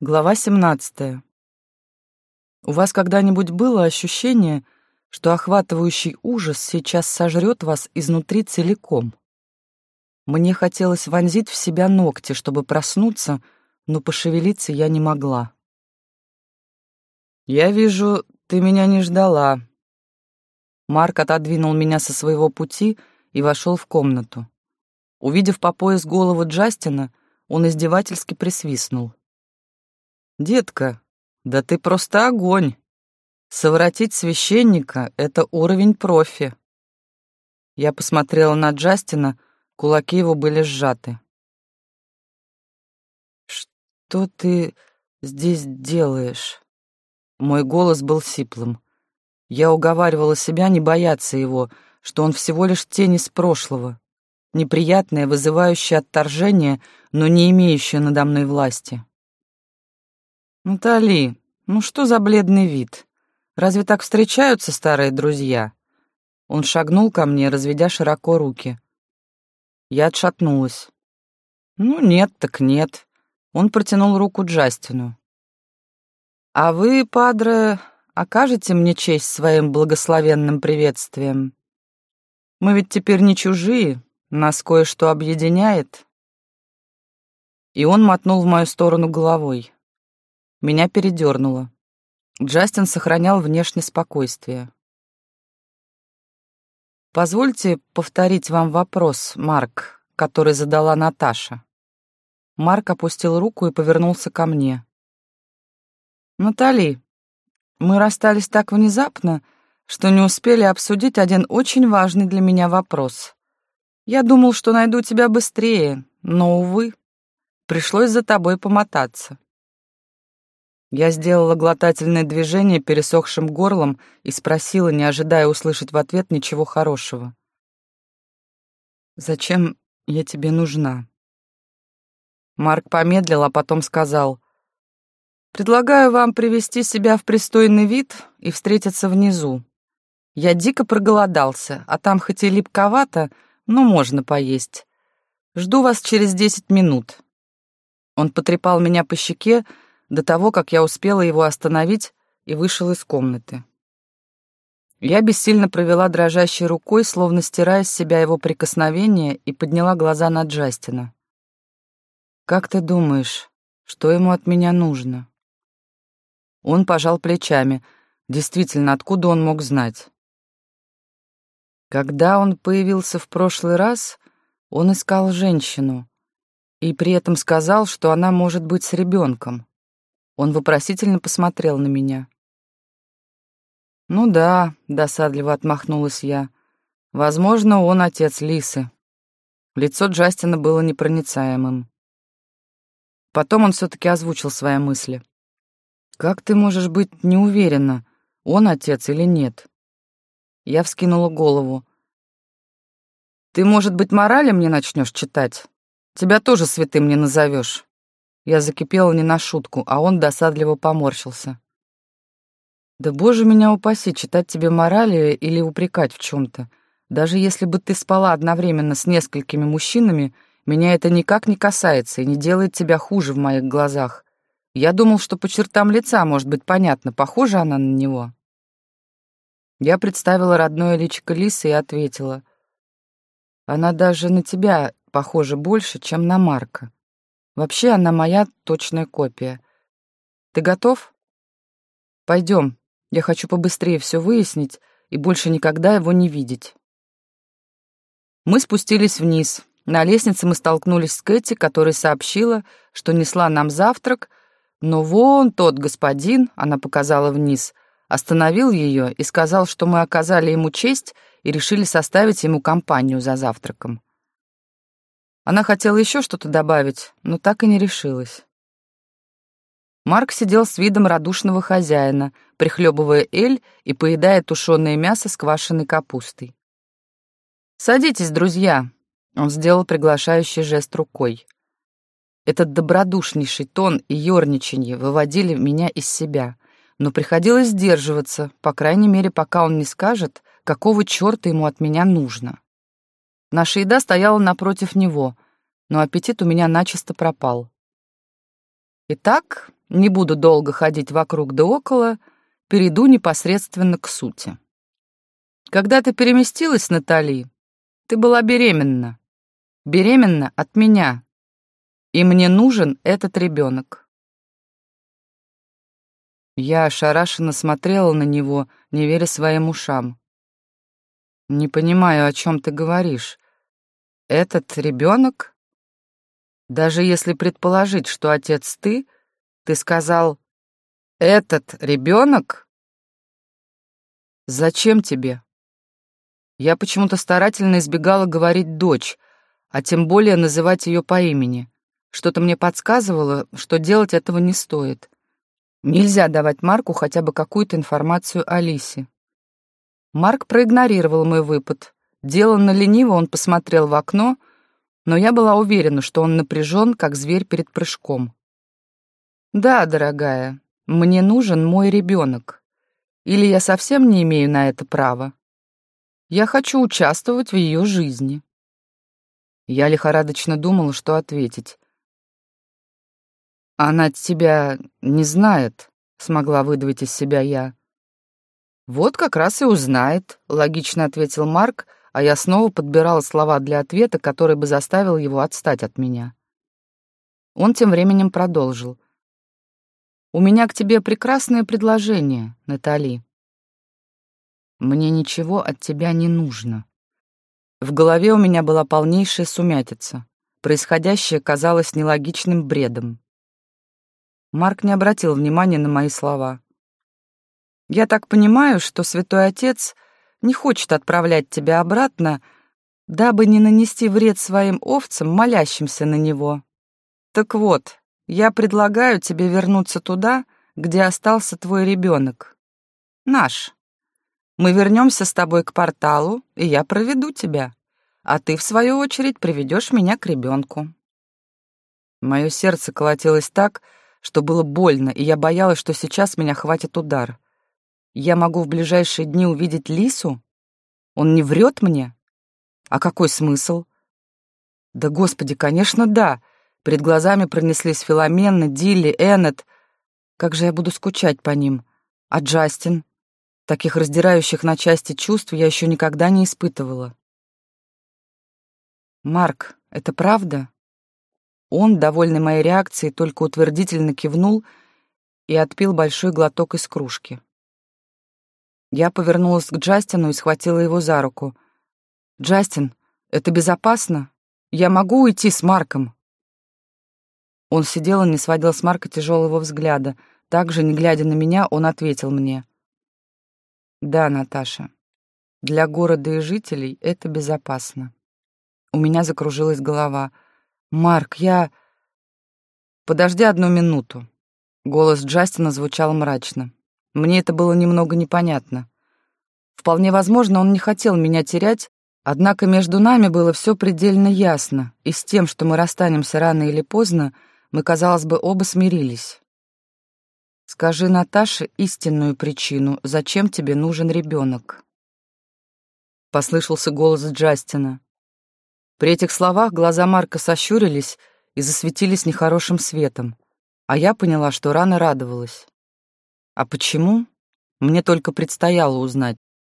Глава 17. У вас когда-нибудь было ощущение, что охватывающий ужас сейчас сожрет вас изнутри целиком? Мне хотелось вонзить в себя ногти, чтобы проснуться, но пошевелиться я не могла. «Я вижу, ты меня не ждала». Марк отодвинул меня со своего пути и вошел в комнату. Увидев по пояс голову Джастина, он издевательски присвистнул. «Детка, да ты просто огонь! Совратить священника — это уровень профи!» Я посмотрела на Джастина, кулаки его были сжаты. «Что ты здесь делаешь?» Мой голос был сиплым. Я уговаривала себя не бояться его, что он всего лишь тень из прошлого, неприятное, вызывающее отторжение, но не имеющее надо мной власти. «Натали, ну что за бледный вид? Разве так встречаются старые друзья?» Он шагнул ко мне, разведя широко руки. Я отшатнулась. «Ну, нет так нет». Он протянул руку Джастину. «А вы, падре, окажете мне честь своим благословенным приветствием? Мы ведь теперь не чужие, нас кое-что объединяет». И он мотнул в мою сторону головой. Меня передернуло. Джастин сохранял внешнее спокойствие. «Позвольте повторить вам вопрос, Марк, который задала Наташа». Марк опустил руку и повернулся ко мне. «Натали, мы расстались так внезапно, что не успели обсудить один очень важный для меня вопрос. Я думал, что найду тебя быстрее, но, увы, пришлось за тобой помотаться». Я сделала глотательное движение пересохшим горлом и спросила, не ожидая услышать в ответ ничего хорошего. «Зачем я тебе нужна?» Марк помедлил, а потом сказал, «Предлагаю вам привести себя в пристойный вид и встретиться внизу. Я дико проголодался, а там хоть и липковато, но можно поесть. Жду вас через десять минут». Он потрепал меня по щеке, до того, как я успела его остановить и вышел из комнаты. Я бессильно провела дрожащей рукой, словно стирая с себя его прикосновение, и подняла глаза на Джастина. «Как ты думаешь, что ему от меня нужно?» Он пожал плечами. Действительно, откуда он мог знать? Когда он появился в прошлый раз, он искал женщину и при этом сказал, что она может быть с ребенком. Он вопросительно посмотрел на меня. «Ну да», — досадливо отмахнулась я. «Возможно, он отец Лисы». Лицо Джастина было непроницаемым. Потом он все-таки озвучил свои мысли. «Как ты можешь быть не он отец или нет?» Я вскинула голову. «Ты, может быть, морали мне начнешь читать? Тебя тоже святым не назовешь. Я закипела не на шутку, а он досадливо поморщился. «Да боже меня упаси, читать тебе морали или упрекать в чем-то. Даже если бы ты спала одновременно с несколькими мужчинами, меня это никак не касается и не делает тебя хуже в моих глазах. Я думал, что по чертам лица может быть понятно, похожа она на него». Я представила родное личико Лисы и ответила. «Она даже на тебя похожа больше, чем на Марка. Вообще она моя точная копия. Ты готов? Пойдем. Я хочу побыстрее все выяснить и больше никогда его не видеть. Мы спустились вниз. На лестнице мы столкнулись с Кэти, которая сообщила, что несла нам завтрак, но вон тот господин, она показала вниз, остановил ее и сказал, что мы оказали ему честь и решили составить ему компанию за завтраком. Она хотела еще что-то добавить, но так и не решилась. Марк сидел с видом радушного хозяина, прихлебывая эль и поедая тушеное мясо с квашеной капустой. «Садитесь, друзья», — он сделал приглашающий жест рукой. Этот добродушнейший тон и ерничанье выводили меня из себя, но приходилось сдерживаться, по крайней мере, пока он не скажет, какого черта ему от меня нужно. Наша еда стояла напротив него, но аппетит у меня начисто пропал. Итак, не буду долго ходить вокруг да около, перейду непосредственно к сути. Когда ты переместилась, Натали, ты была беременна. Беременна от меня. И мне нужен этот ребенок. Я ошарашенно смотрела на него, не веря своим ушам. «Не понимаю, о чем ты говоришь. Этот ребенок? Даже если предположить, что отец ты, ты сказал «этот ребенок»? Зачем тебе? Я почему-то старательно избегала говорить «дочь», а тем более называть ее по имени. Что-то мне подсказывало, что делать этого не стоит. Нельзя давать Марку хотя бы какую-то информацию о Лисе. Марк проигнорировал мой выпад. Деланно лениво он посмотрел в окно, но я была уверена, что он напряжен, как зверь перед прыжком. «Да, дорогая, мне нужен мой ребенок. Или я совсем не имею на это права?» Я хочу участвовать в ее жизни. Я лихорадочно думала, что ответить. Она тебя не знает, смогла выдавить из себя я. Вот как раз и узнает, логично ответил Марк, а я снова подбирала слова для ответа, который бы заставил его отстать от меня. Он тем временем продолжил. «У меня к тебе прекрасное предложение, Натали. Мне ничего от тебя не нужно. В голове у меня была полнейшая сумятица. Происходящее казалось нелогичным бредом. Марк не обратил внимания на мои слова. «Я так понимаю, что святой отец не хочет отправлять тебя обратно, дабы не нанести вред своим овцам, молящимся на него. Так вот, я предлагаю тебе вернуться туда, где остался твой ребенок. Наш. Мы вернемся с тобой к порталу, и я проведу тебя, а ты, в свою очередь, приведешь меня к ребенку. Мое сердце колотилось так, что было больно, и я боялась, что сейчас меня хватит удар. Я могу в ближайшие дни увидеть Лису? Он не врет мне? А какой смысл? Да, господи, конечно, да. Перед глазами пронеслись Филомена, Дилли, Эннет. Как же я буду скучать по ним. А Джастин? Таких раздирающих на части чувств я еще никогда не испытывала. «Марк, это правда?» Он, довольный моей реакцией, только утвердительно кивнул и отпил большой глоток из кружки. Я повернулась к Джастину и схватила его за руку. «Джастин, это безопасно? Я могу уйти с Марком?» Он сидел и не сводил с Марка тяжелого взгляда. Также, не глядя на меня, он ответил мне. Да, Наташа. Для города и жителей это безопасно. У меня закружилась голова. Марк, я... Подожди одну минуту. Голос Джастина звучал мрачно. Мне это было немного непонятно. Вполне возможно, он не хотел меня терять, однако между нами было все предельно ясно, и с тем, что мы расстанемся рано или поздно, мы, казалось бы, оба смирились. Скажи Наташе истинную причину, зачем тебе нужен ребенок. Послышался голос Джастина. При этих словах глаза Марка сощурились и засветились нехорошим светом, а я поняла, что рано радовалась. А почему? Мне только предстояло узнать.